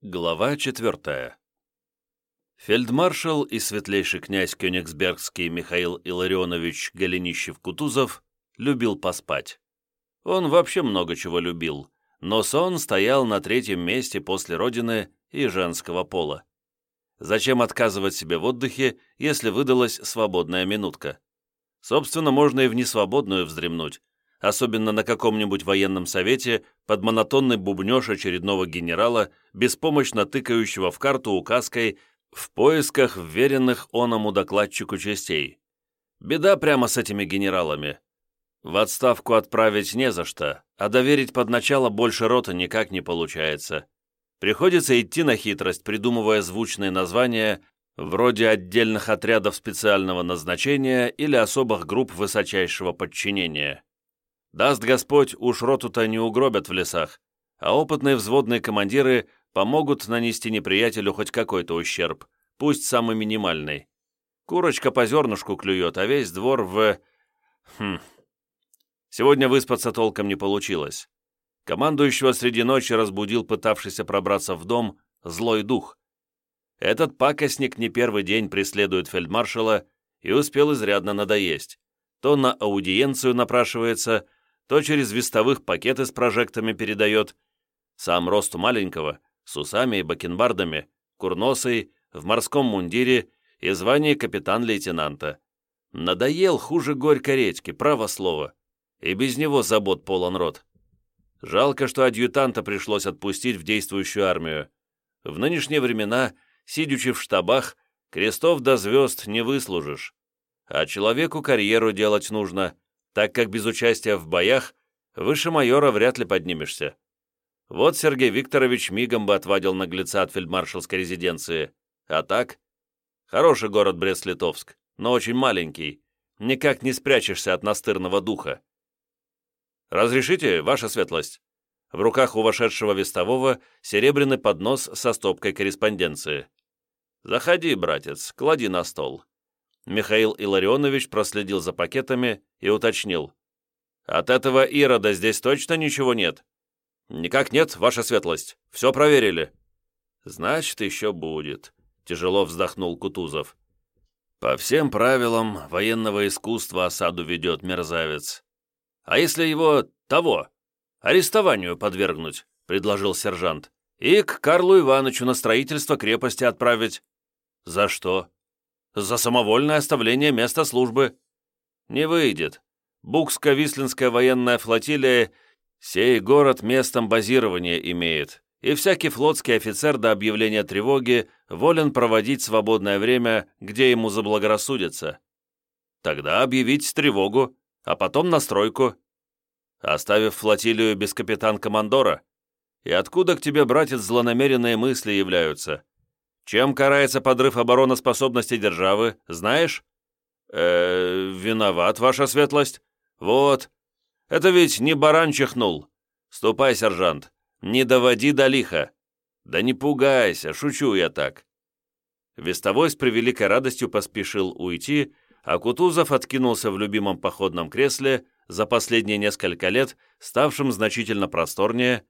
Глава четвертая. Фельдмаршал и светлейший князь Кёнигсбергский Михаил Илларионович Голенищев-Кутузов любил поспать. Он вообще много чего любил, но сон стоял на третьем месте после родины и женского пола. Зачем отказывать себе в отдыхе, если выдалась свободная минутка? Собственно, можно и в несвободную вздремнуть, особенно на каком-нибудь военном совете под монотонный бубнеж очередного генерала, беспомощно тыкающего в карту указкой в поисках вверенных оному докладчику частей. Беда прямо с этими генералами. В отставку отправить не за что, а доверить под начало больше рота никак не получается. Приходится идти на хитрость, придумывая звучные названия вроде отдельных отрядов специального назначения или особых групп высочайшего подчинения. Даст Господь, уж роту-то не угробят в лесах, а опытные взводные командиры помогут нанести неприятелю хоть какой-то ущерб, пусть самый минимальный. Курочка по зернышку клюет, а весь двор в... Хм... Сегодня выспаться толком не получилось. Командующего среди ночи разбудил пытавшийся пробраться в дом злой дух. Этот пакостник не первый день преследует фельдмаршала и успел изрядно надоесть. То на аудиенцию напрашивается, то через вестовых пакеты с прожектами передает. Сам рост маленького, с усами и бакенбардами, курносый, в морском мундире и звание капитан-лейтенанта. Надоел хуже горькой редьки, право слово. И без него забот полон рот. Жалко, что адъютанта пришлось отпустить в действующую армию. В нынешние времена, сидячи в штабах, крестов до звезд не выслужишь. А человеку карьеру делать нужно, так как без участия в боях выше майора вряд ли поднимешься. Вот Сергей Викторович мигом бы отвадил наглеца от фельдмаршалской резиденции. А так? Хороший город Брест-Литовск, но очень маленький. Никак не спрячешься от настырного духа. «Разрешите, ваша светлость?» В руках у вошедшего вестового серебряный поднос со стопкой корреспонденции. «Заходи, братец, клади на стол». Михаил Илларионович проследил за пакетами и уточнил. «От этого Ирода здесь точно ничего нет?» «Никак нет, ваша светлость. Все проверили». «Значит, еще будет», — тяжело вздохнул Кутузов. «По всем правилам военного искусства осаду ведет мерзавец. А если его того, арестованию подвергнуть?» — предложил сержант. «И к Карлу Ивановичу на строительство крепости отправить». «За что?» За самовольное оставление места службы. Не выйдет. Букско-Вислинская военная флотилия сей город местом базирования имеет, и всякий флотский офицер до объявления тревоги волен проводить свободное время, где ему заблагорассудится. Тогда объявить тревогу, а потом настройку. Оставив флотилию без капитан-командора. И откуда к тебе, братец, злонамеренные мысли являются? Чем карается подрыв обороноспособности державы, знаешь? э виноват, ваша светлость. Вот. Это ведь не баран чихнул. Ступай, сержант. Не доводи до лиха. Да не пугайся, шучу я так. Вестовой с превеликой радостью поспешил уйти, а Кутузов откинулся в любимом походном кресле, за последние несколько лет ставшим значительно просторнее,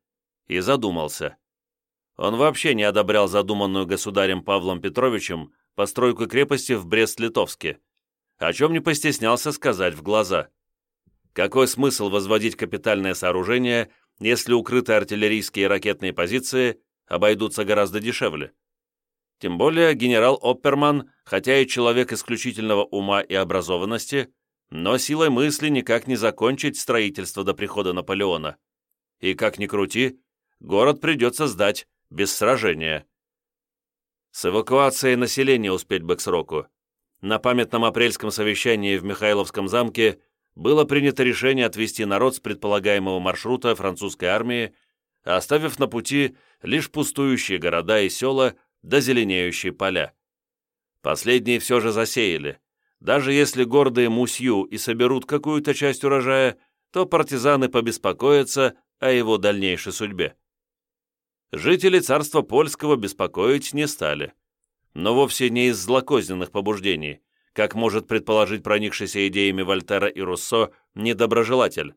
и задумался. Он вообще не одобрял задуманную государем Павлом Петровичем постройку крепости в Брест-Литовске, о чем не постеснялся сказать в глаза. Какой смысл возводить капитальное сооружение, если укрытые артиллерийские и ракетные позиции обойдутся гораздо дешевле? Тем более генерал Опперман, хотя и человек исключительного ума и образованности, но силой мысли никак не закончить строительство до прихода Наполеона. И как ни крути, город придется сдать, без сражения. С эвакуацией населения успеть бы к сроку. На памятном апрельском совещании в Михайловском замке было принято решение отвести народ с предполагаемого маршрута французской армии, оставив на пути лишь пустующие города и села да зеленеющие поля. Последние все же засеяли. Даже если гордые мусью и соберут какую-то часть урожая, то партизаны побеспокоятся о его дальнейшей судьбе жители царства польского беспокоить не стали. Но вовсе не из злокозненных побуждений, как может предположить проникшийся идеями Вольтера и Руссо недоброжелатель,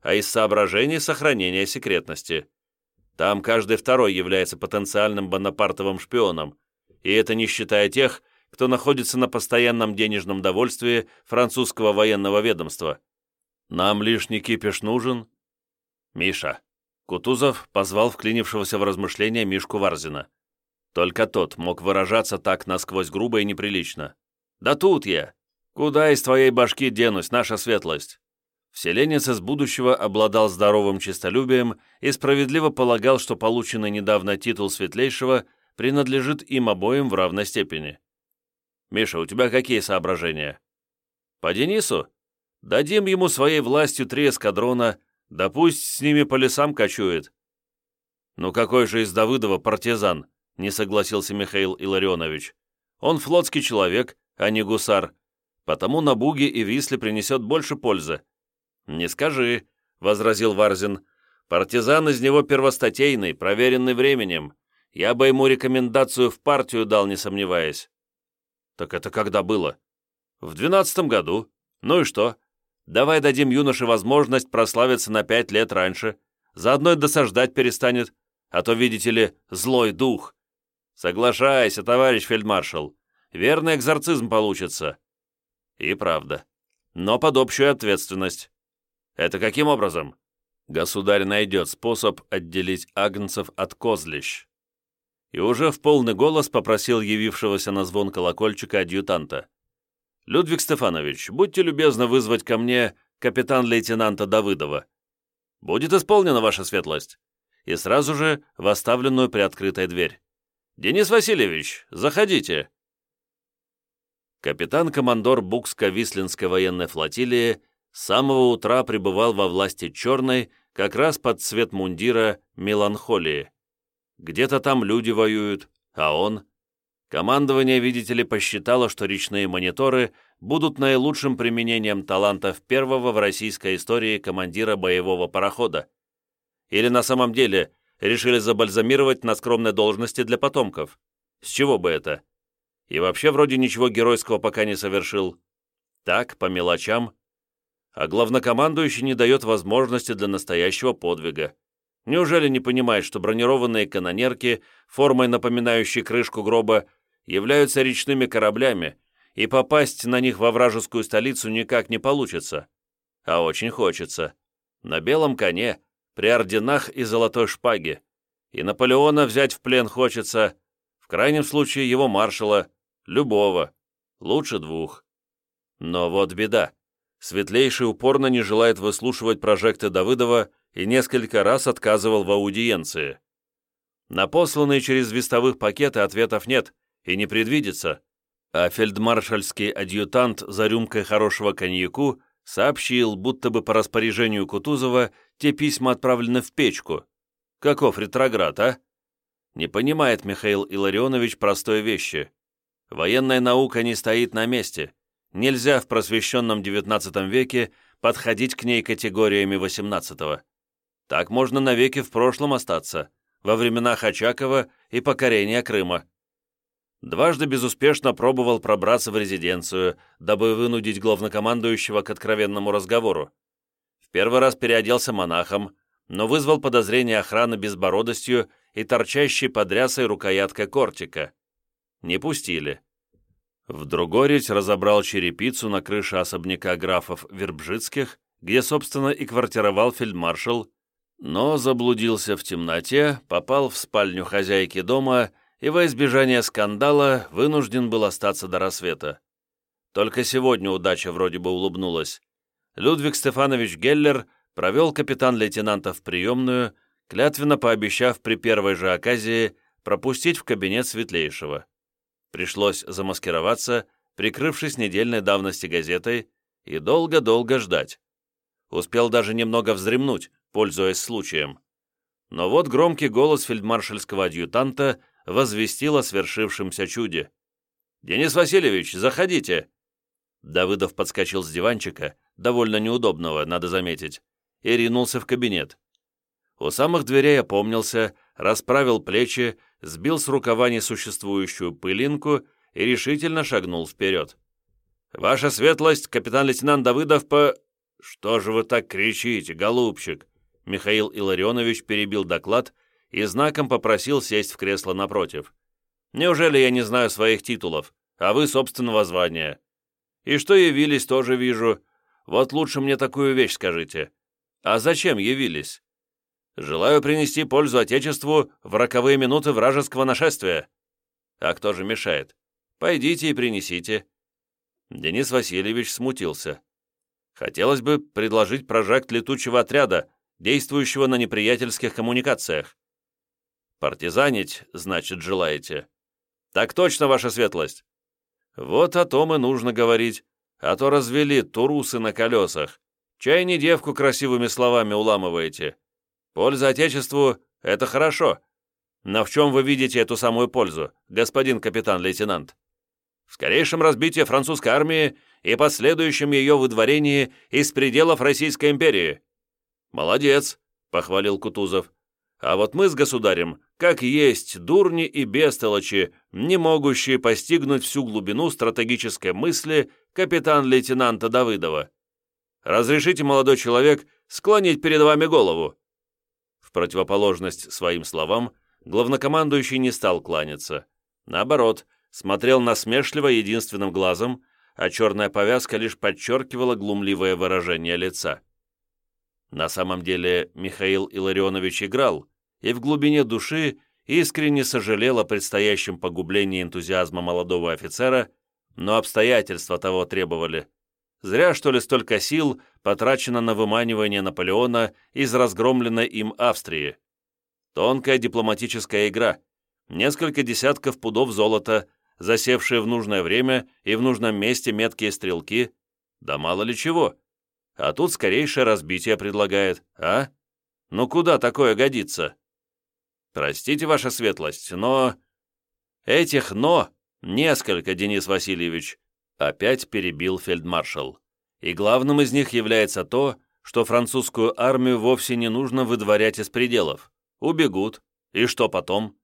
а из соображений сохранения секретности. Там каждый второй является потенциальным Бонапартовым шпионом, и это не считая тех, кто находится на постоянном денежном довольствии французского военного ведомства. Нам лишний кипиш нужен? Миша. Кутузов позвал вклинившегося в размышления Мишку Варзина. Только тот мог выражаться так насквозь грубо и неприлично. «Да тут я! Куда из твоей башки денусь, наша светлость?» Вселенец из будущего обладал здоровым честолюбием и справедливо полагал, что полученный недавно титул светлейшего принадлежит им обоим в равной степени. «Миша, у тебя какие соображения?» «По Денису? Дадим ему своей властью три эскадрона, да пусть с ними по лесам кочует». «Ну какой же из Давыдова партизан?» — не согласился Михаил Илларионович. «Он флотский человек, а не гусар, потому на Буге и Висле принесет больше пользы». «Не скажи», — возразил Варзин. «Партизан из него первостатейный, проверенный временем. Я бы ему рекомендацию в партию дал, не сомневаясь». «Так это когда было?» «В двенадцатом году. Ну и что? Давай дадим юноше возможность прославиться на пять лет раньше. Заодно и досаждать перестанет. А то, видите ли, злой дух. Соглашайся, товарищ фельдмаршал. Верный экзорцизм получится». И правда. Но под общую ответственность. Это каким образом? Государь найдет способ отделить агнцев от козлищ и уже в полный голос попросил явившегося на звон колокольчика адъютанта. «Людвиг Стефанович, будьте любезны вызвать ко мне капитан-лейтенанта Давыдова. Будет исполнена ваша светлость». И сразу же в оставленную приоткрытой дверь. «Денис Васильевич, заходите!» Капитан-командор Букско-Вислинской военной флотилии с самого утра пребывал во власти черной, как раз под цвет мундира, меланхолии. Где-то там люди воюют, а он... Командование, видите ли, посчитало, что речные мониторы будут наилучшим применением талантов первого в российской истории командира боевого парохода. Или на самом деле решили забальзамировать на скромной должности для потомков. С чего бы это? И вообще вроде ничего геройского пока не совершил. Так, по мелочам. А главнокомандующий не дает возможности для настоящего подвига. Неужели не понимает, что бронированные канонерки, формой напоминающей крышку гроба, являются речными кораблями, и попасть на них во вражескую столицу никак не получится? А очень хочется. На белом коне, при орденах и золотой шпаге. И Наполеона взять в плен хочется, в крайнем случае его маршала, любого, лучше двух. Но вот беда. Светлейший упорно не желает выслушивать прожекты Давыдова и несколько раз отказывал в аудиенции. На посланные через вестовых пакеты ответов нет и не предвидится, а фельдмаршальский адъютант за рюмкой хорошего коньяку сообщил, будто бы по распоряжению Кутузова те письма отправлены в печку. Каков ретроград, а? Не понимает Михаил Илларионович простой вещи. Военная наука не стоит на месте. Нельзя в просвещенном XIX веке подходить к ней категориями XVIII. Так можно навеки в прошлом остаться, во времена Хачакова и покорения Крыма. Дважды безуспешно пробовал пробраться в резиденцию, дабы вынудить главнокомандующего к откровенному разговору. В первый раз переоделся монахом, но вызвал подозрение охраны безбородостью и торчащей под рясой рукояткой кортика. Не пустили. В Другорить разобрал черепицу на крыше особняка графов Вербжицких, где, собственно, и квартировал фельдмаршал, но заблудился в темноте, попал в спальню хозяйки дома и во избежание скандала вынужден был остаться до рассвета. Только сегодня удача вроде бы улыбнулась. Людвиг Стефанович Геллер провел капитан-лейтенанта в приемную, клятвенно пообещав при первой же оказии пропустить в кабинет светлейшего. Пришлось замаскироваться, прикрывшись недельной давности газетой, и долго-долго ждать. Успел даже немного вздремнуть, пользуясь случаем. Но вот громкий голос фельдмаршальского адъютанта возвестил о свершившемся чуде. «Денис Васильевич, заходите!» Давыдов подскочил с диванчика, довольно неудобного, надо заметить, и ринулся в кабинет. У самых дверей опомнился, расправил плечи, сбил с рукава несуществующую пылинку и решительно шагнул вперед. «Ваша светлость, капитан-лейтенант Давыдов по...» «Что же вы так кричите, голубчик?» Михаил Илларионович перебил доклад и знаком попросил сесть в кресло напротив. «Неужели я не знаю своих титулов, а вы собственного звания? И что явились, тоже вижу. Вот лучше мне такую вещь скажите. А зачем явились? Желаю принести пользу Отечеству в роковые минуты вражеского нашествия. А кто же мешает? Пойдите и принесите». Денис Васильевич смутился. Хотелось бы предложить прожект летучего отряда, действующего на неприятельских коммуникациях. Партизанить, значит, желаете? Так точно, ваша светлость. Вот о том и нужно говорить, а то развели турусы на колесах. Чай не девку красивыми словами уламываете. Польза Отечеству — это хорошо. Но в чем вы видите эту самую пользу, господин капитан-лейтенант? В скорейшем разбитии французской армии и последующем ее выдворении из пределов Российской империи. «Молодец», — похвалил Кутузов. «А вот мы с государем, как есть дурни и бестолочи, не могущие постигнуть всю глубину стратегической мысли капитан-лейтенанта Давыдова. Разрешите, молодой человек, склонить перед вами голову». В противоположность своим словам, главнокомандующий не стал кланяться. Наоборот, смотрел насмешливо единственным глазом, а черная повязка лишь подчеркивала глумливое выражение лица. На самом деле Михаил Илларионович играл и в глубине души искренне сожалел о предстоящем погублении энтузиазма молодого офицера, но обстоятельства того требовали. Зря, что ли, столько сил потрачено на выманивание Наполеона из разгромленной им Австрии. Тонкая дипломатическая игра, несколько десятков пудов золота – засевшие в нужное время и в нужном месте меткие стрелки, да мало ли чего. А тут скорейшее разбитие предлагает, а? Ну куда такое годится? Простите, ваша светлость, но... Этих «но» несколько, Денис Васильевич, опять перебил фельдмаршал. И главным из них является то, что французскую армию вовсе не нужно выдворять из пределов. Убегут. И что потом?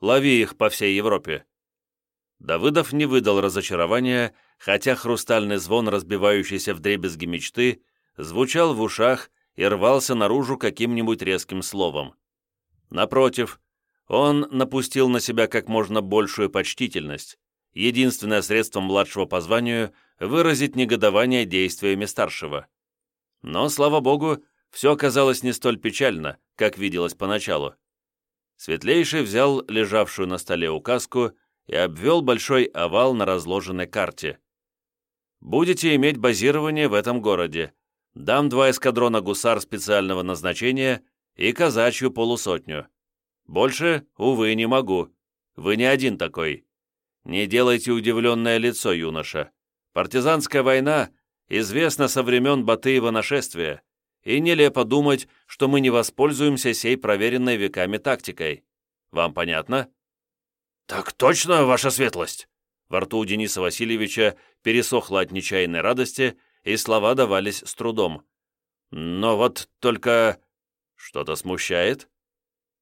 Лови их по всей Европе. Давыдов не выдал разочарования, хотя хрустальный звон, разбивающийся в дребезги мечты, звучал в ушах и рвался наружу каким-нибудь резким словом. Напротив, он напустил на себя как можно большую почтительность, единственное средство младшего по званию выразить негодование действиями старшего. Но, слава богу, все оказалось не столь печально, как виделось поначалу. Светлейший взял лежавшую на столе указку и обвел большой овал на разложенной карте. «Будете иметь базирование в этом городе. Дам два эскадрона гусар специального назначения и казачью полусотню. Больше, увы, не могу. Вы не один такой. Не делайте удивленное лицо, юноша. Партизанская война известна со времен Батыева нашествия, и нелепо думать, что мы не воспользуемся сей проверенной веками тактикой. Вам понятно?» «Так точно, ваша светлость!» Во рту у Дениса Васильевича пересохло от нечаянной радости, и слова давались с трудом. «Но вот только...» «Что-то смущает?»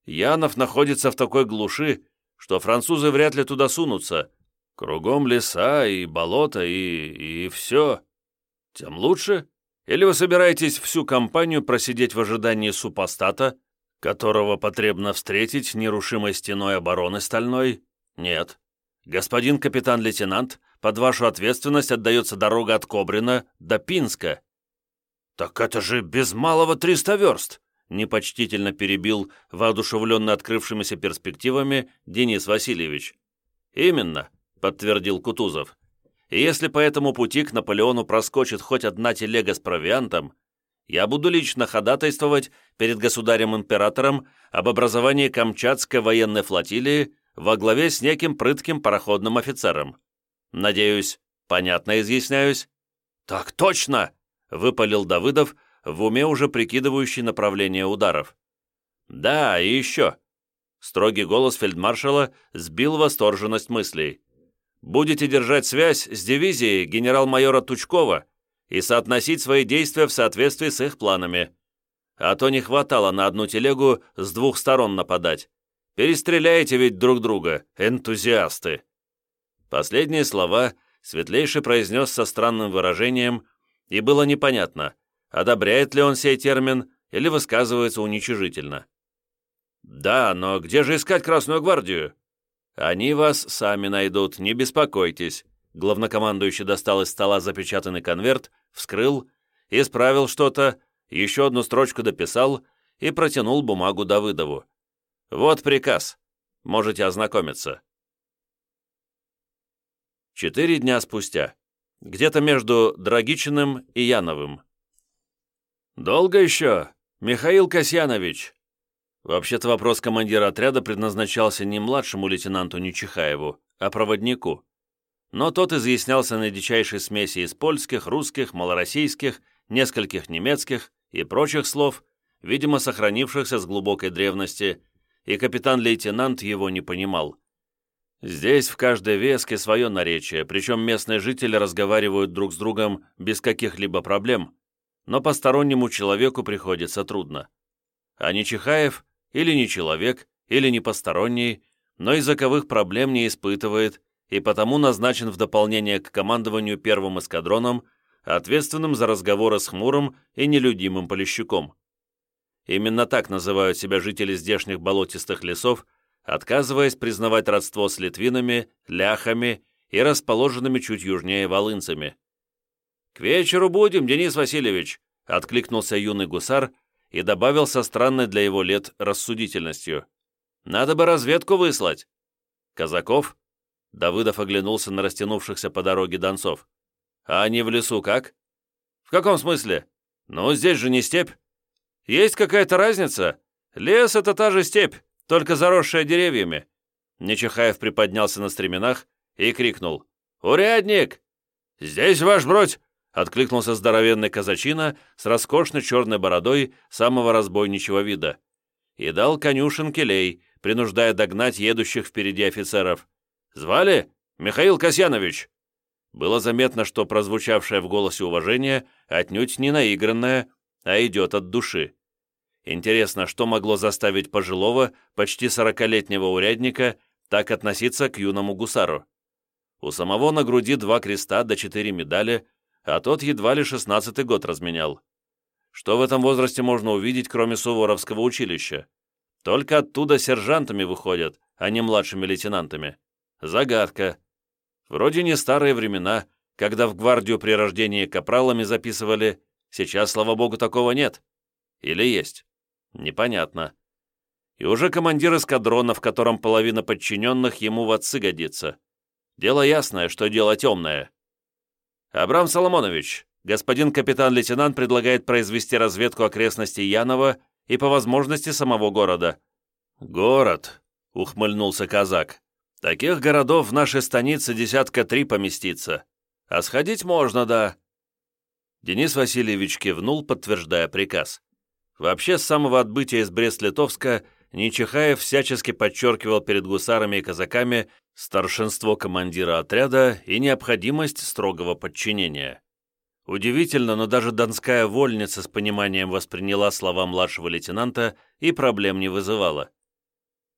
«Янов находится в такой глуши, что французы вряд ли туда сунутся. Кругом леса и болота, и... и все. Тем лучше. Или вы собираетесь всю компанию просидеть в ожидании супостата, которого потребно встретить нерушимой стеной обороны стальной, «Нет. Господин капитан-лейтенант, под вашу ответственность отдается дорога от Кобрина до Пинска». «Так это же без малого триста верст!» Непочтительно перебил воодушевленно открывшимися перспективами Денис Васильевич. «Именно», — подтвердил Кутузов. «И если по этому пути к Наполеону проскочит хоть одна телега с провиантом, я буду лично ходатайствовать перед государем-императором об образовании Камчатской военной флотилии во главе с неким прытким пароходным офицером. Надеюсь, понятно изъясняюсь?» «Так точно!» — выпалил Давыдов, в уме уже прикидывающий направление ударов. «Да, и еще!» Строгий голос фельдмаршала сбил восторженность мыслей. «Будете держать связь с дивизией генерал-майора Тучкова и соотносить свои действия в соответствии с их планами. А то не хватало на одну телегу с двух сторон нападать. Перестреляете ведь друг друга, энтузиасты!» Последние слова Светлейший произнес со странным выражением, и было непонятно, одобряет ли он сей термин или высказывается уничижительно. «Да, но где же искать Красную гвардию?» «Они вас сами найдут, не беспокойтесь». Главнокомандующий достал из стола запечатанный конверт, вскрыл, исправил что-то, еще одну строчку дописал и протянул бумагу Давыдову. «Вот приказ. Можете ознакомиться». Четыре дня спустя. Где-то между Драгичиным и Яновым. «Долго еще, Михаил Касьянович?» Вообще-то вопрос командира отряда предназначался не младшему лейтенанту Нечихаеву, а проводнику. Но тот изъяснялся на дичайшей смеси из польских, русских, малороссийских, нескольких немецких и прочих слов, видимо, сохранившихся с глубокой древности, и капитан-лейтенант его не понимал. Здесь в каждой веске свое наречие, причем местные жители разговаривают друг с другом без каких-либо проблем, но постороннему человеку приходится трудно. А Нечихаев или не человек, или не посторонний, но языковых проблем не испытывает и потому назначен в дополнение к командованию первым эскадроном, ответственным за разговоры с хмурым и нелюдимым Полищуком. Именно так называют себя жители здешних болотистых лесов, отказываясь признавать родство с литвинами, ляхами и расположенными чуть южнее волынцами. «К вечеру будем, Денис Васильевич!» — откликнулся юный гусар и добавил со странной для его лет рассудительностью. «Надо бы разведку выслать». «Казаков?» Давыдов оглянулся на растянувшихся по дороге донцов. «А они в лесу как?» «В каком смысле? Ну, здесь же не степь». «Есть какая-то разница? Лес — это та же степь, только заросшая деревьями». Нечихаев приподнялся на стременах и крикнул. «Урядник!» «Здесь ваш бродь!» Откликнулся здоровенный казачина с роскошной черной бородой самого разбойничего вида. И дал конюшен келей, принуждая догнать едущих впереди офицеров. «Звали? Михаил Касьянович!» Было заметно, что прозвучавшее в голосе уважение отнюдь не наигранное, а идет от души. Интересно, что могло заставить пожилого, почти сорокалетнего урядника так относиться к юному гусару? У самого на груди два креста до четыре медали, а тот едва ли шестнадцатый год разменял. Что в этом возрасте можно увидеть, кроме Суворовского училища? Только оттуда сержантами выходят, а не младшими лейтенантами. Загадка. Вроде не старые времена, когда в гвардию при рождении капралами записывали, сейчас, слава богу, такого нет. Или есть? Непонятно. И уже командир эскадрона, в котором половина подчиненных ему в отцы годится. Дело ясное, что дело темное. «Абрам Соломонович, господин капитан-лейтенант предлагает произвести разведку окрестностей Янова и по возможности самого города». «Город», — ухмыльнулся казак. «Таких городов в нашей станице десятка три поместится. А сходить можно, да». Денис Васильевич кивнул, подтверждая приказ. Вообще, с самого отбытия из Брест-Литовска Нечихаев всячески подчеркивал перед гусарами и казаками старшинство командира отряда и необходимость строгого подчинения. Удивительно, но даже донская вольница с пониманием восприняла слова младшего лейтенанта и проблем не вызывала.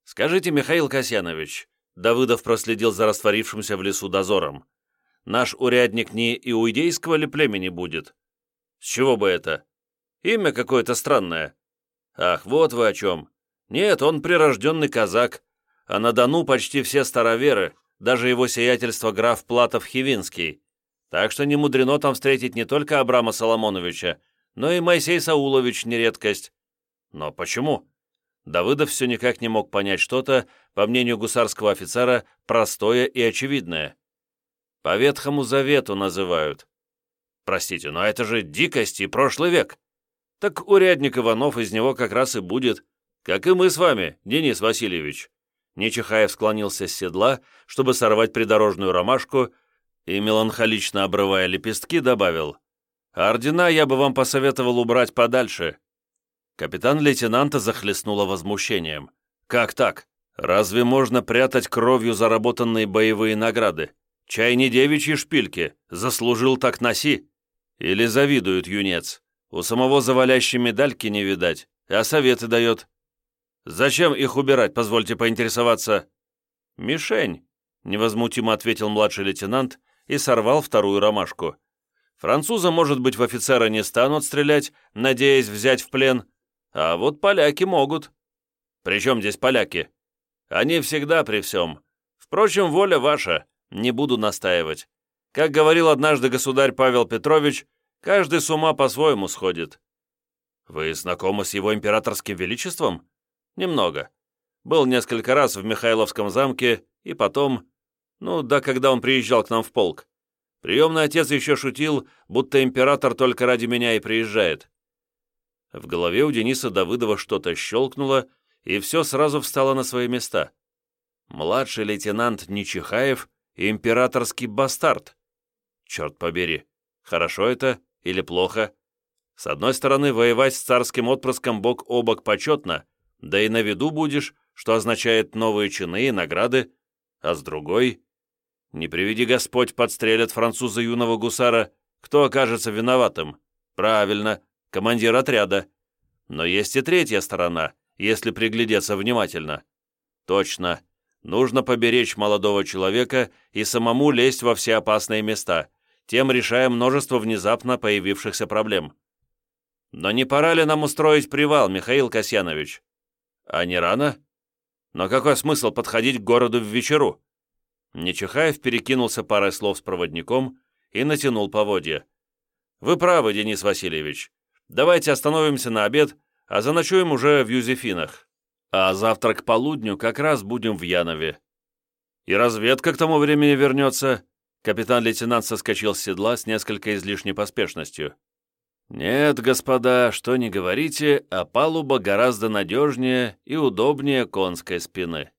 «Скажите, Михаил Касьянович», Давыдов проследил за растворившимся в лесу дозором, «наш урядник не иудейского ли племени будет?» «С чего бы это? Имя какое-то странное». «Ах, вот вы о чем. Нет, он прирожденный казак, а на Дону почти все староверы, даже его сиятельство граф Платов-Хивинский. Так что не мудрено там встретить не только Абрама Соломоновича, но и Моисей Саулович не редкость. Но почему? Давыдов все никак не мог понять что-то, по мнению гусарского офицера, простое и очевидное. По Ветхому Завету называют. Простите, но это же дикость и прошлый век. Так урядник Иванов из него как раз и будет, как и мы с вами, Денис Васильевич. Нечихаев склонился с седла, чтобы сорвать придорожную ромашку, и, меланхолично обрывая лепестки, добавил, «Ордена я бы вам посоветовал убрать подальше». Капитан лейтенанта захлестнуло возмущением. «Как так? Разве можно прятать кровью заработанные боевые награды? Чай не девичьи шпильки, заслужил так носи». Или завидует юнец. У самого завалящей медальки не видать, а советы дает. «Зачем их убирать, позвольте поинтересоваться?» «Мишень», — невозмутимо ответил младший лейтенант и сорвал вторую ромашку. «Француза, может быть, в офицера не станут стрелять, надеясь взять в плен, а вот поляки могут». Причем здесь поляки? Они всегда при всем. Впрочем, воля ваша, не буду настаивать. Как говорил однажды государь Павел Петрович, каждый с ума по-своему сходит. Вы знакомы с его императорским величеством? Немного. Был несколько раз в Михайловском замке, и потом... Ну, да, когда он приезжал к нам в полк. Приемный отец еще шутил, будто император только ради меня и приезжает. В голове у Дениса Давыдова что-то щелкнуло, и все сразу встало на свои места. Младший лейтенант Нечихаев императорский бастард. Черт побери, хорошо это или плохо? С одной стороны, воевать с царским отпрыском бок о бок почетно, да и на виду будешь, что означает новые чины и награды, а с другой... Не приведи Господь, подстрелят француза юного гусара, кто окажется виноватым? Правильно, командир отряда. Но есть и третья сторона, если приглядеться внимательно. Точно, нужно поберечь молодого человека и самому лезть во все опасные места, тем решая множество внезапно появившихся проблем. Но не пора ли нам устроить привал, Михаил Касьянович? А не рано? Но какой смысл подходить к городу в вечеру? Нечихаев перекинулся парой слов с проводником и натянул поводья. «Вы правы, Денис Васильевич. Давайте остановимся на обед, а заночуем уже в Юзефинах. А завтра к полудню как раз будем в Янове. И разведка к тому времени вернется». Капитан-лейтенант соскочил с седла с несколько излишней поспешностью. «Нет, господа, что не говорите, а палуба гораздо надежнее и удобнее конской спины».